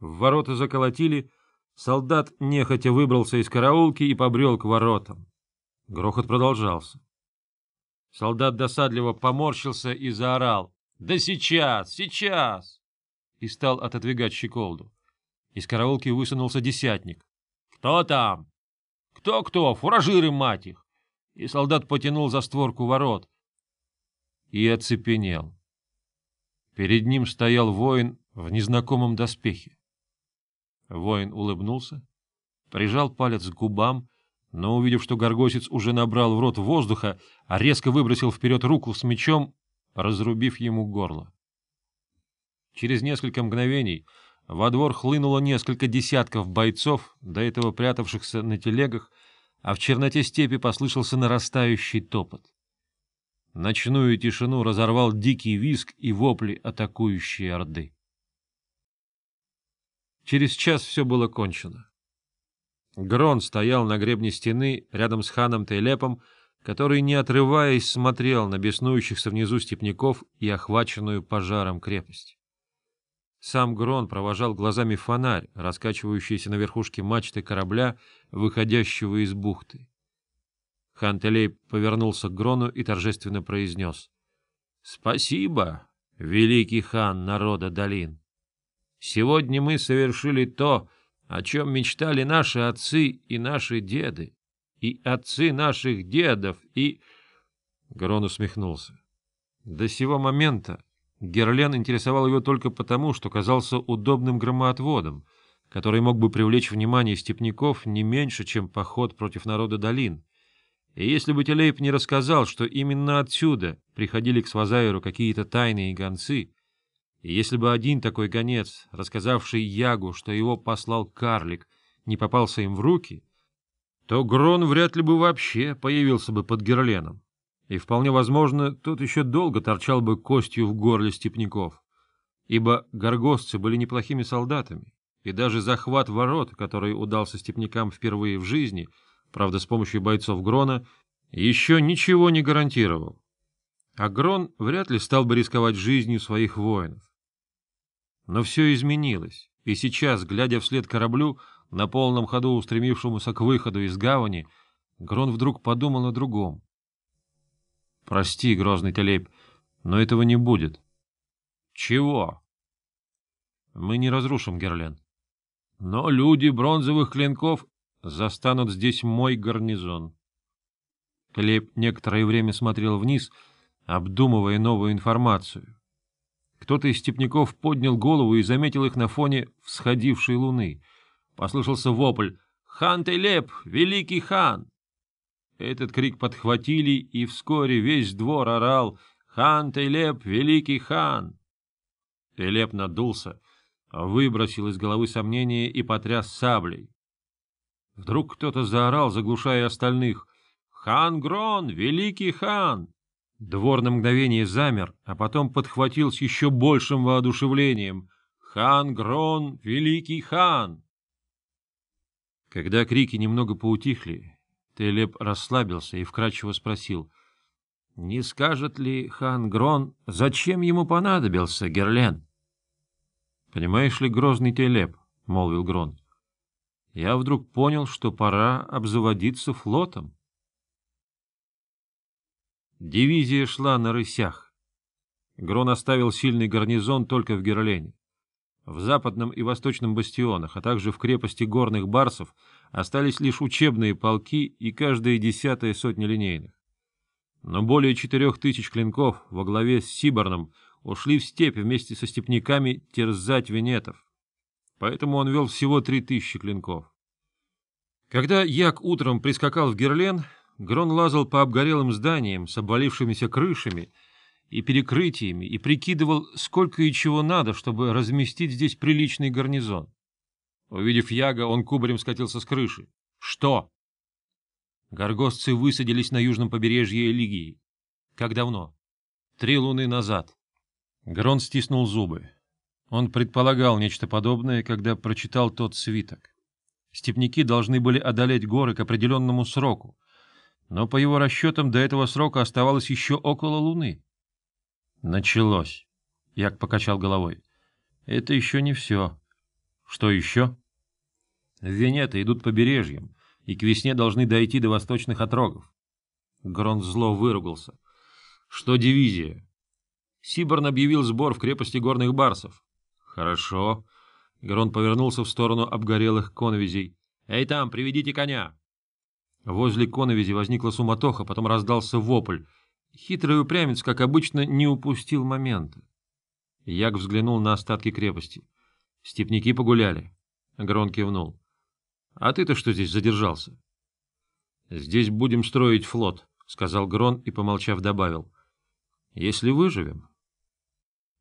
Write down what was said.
В ворота заколотили, солдат нехотя выбрался из караулки и побрел к воротам. Грохот продолжался. Солдат досадливо поморщился и заорал. — Да сейчас, сейчас! И стал отодвигать щеколду. Из караулки высунулся десятник. — Кто там? Кто-кто? Фуражиры, мать их! И солдат потянул за створку ворот. И оцепенел. Перед ним стоял воин в незнакомом доспехе. Воин улыбнулся, прижал палец к губам, но, увидев, что горгосец уже набрал в рот воздуха, а резко выбросил вперед руку с мечом, разрубив ему горло. Через несколько мгновений во двор хлынуло несколько десятков бойцов, до этого прятавшихся на телегах, а в черноте степи послышался нарастающий топот. Ночную тишину разорвал дикий визг и вопли атакующей орды. Через час все было кончено. Грон стоял на гребне стены рядом с ханом Тейлепом, который, не отрываясь, смотрел на беснующихся внизу степняков и охваченную пожаром крепость. Сам Грон провожал глазами фонарь, раскачивающийся на верхушке мачты корабля, выходящего из бухты. Хан Телей повернулся к Грону и торжественно произнес. — Спасибо, великий хан народа долин. Сегодня мы совершили то, о чем мечтали наши отцы и наши деды, и отцы наших дедов, и... Грон усмехнулся. До сего момента Герлен интересовал его только потому, что казался удобным громоотводом, который мог бы привлечь внимание степняков не меньше, чем поход против народа долин. И если бы Телейп не рассказал, что именно отсюда приходили к Свазайру какие-то тайные гонцы, и если бы один такой гонец, рассказавший Ягу, что его послал карлик, не попался им в руки, то Грон вряд ли бы вообще появился бы под Герленом. И вполне возможно, тот еще долго торчал бы костью в горле степняков, ибо горгостцы были неплохими солдатами, и даже захват ворот, который удался степнякам впервые в жизни, правда, с помощью бойцов Грона, еще ничего не гарантировал. А Грон вряд ли стал бы рисковать жизнью своих воинов. Но все изменилось, и сейчас, глядя вслед кораблю, на полном ходу устремившемуся к выходу из гавани, Грон вдруг подумал о другом. — Прости, грозный Телейб, но этого не будет. — Чего? — Мы не разрушим Герлен. Но люди бронзовых клинков застанут здесь мой гарнизон. Клейб некоторое время смотрел вниз, обдумывая новую информацию. Кто-то из степняков поднял голову и заметил их на фоне всходившей луны. Послышался вопль «Хан Телеп! Великий хан!» Этот крик подхватили, и вскоре весь двор орал «Хан Телеп! Великий хан!» Телеп надулся, выбросил из головы сомнения и потряс саблей. Вдруг кто-то заорал, заглушая остальных «Хан Грон! Великий хан!» Двор на мгновение замер, а потом подхватил с еще большим воодушевлением. «Хан Грон, великий хан!» Когда крики немного поутихли, Телеп расслабился и вкратчиво спросил, «Не скажет ли хан Грон, зачем ему понадобился Герлен?» «Понимаешь ли, грозный Телеп», — молвил Грон, — «я вдруг понял, что пора обзаводиться флотом». Дивизия шла на рысях. Грон оставил сильный гарнизон только в Герлене. В западном и восточном бастионах, а также в крепости горных барсов остались лишь учебные полки и каждая десятая сотня линейных. Но более четырех тысяч клинков во главе с Сиборном ушли в степь вместе со степняками терзать венетов. Поэтому он вел всего три тысячи клинков. Когда Як утром прискакал в Герлен, Грон лазал по обгорелым зданиям с обвалившимися крышами и перекрытиями и прикидывал, сколько и чего надо, чтобы разместить здесь приличный гарнизон. Увидев Яга, он кубарем скатился с крыши. «Что?» Горгостцы высадились на южном побережье Элигии. Как давно? Три луны назад. Грон стиснул зубы. Он предполагал нечто подобное, когда прочитал тот свиток. Степняки должны были одолеть горы к определенному сроку, но по его расчетам до этого срока оставалось еще около Луны. Началось. Як покачал головой. Это еще не все. Что еще? Венеты идут побережьем, и к весне должны дойти до восточных отрогов. Грон зло выругался. Что дивизия? Сиборн объявил сбор в крепости горных барсов. Хорошо. Грон повернулся в сторону обгорелых коновизей. Эй там, приведите коня! Возле коновизи возникла суматоха, потом раздался вопль. Хитрый упрямец, как обычно, не упустил момента. Як взглянул на остатки крепости. Степники погуляли. Грон кивнул. — А ты-то что здесь задержался? — Здесь будем строить флот, — сказал Грон и, помолчав, добавил. — Если выживем,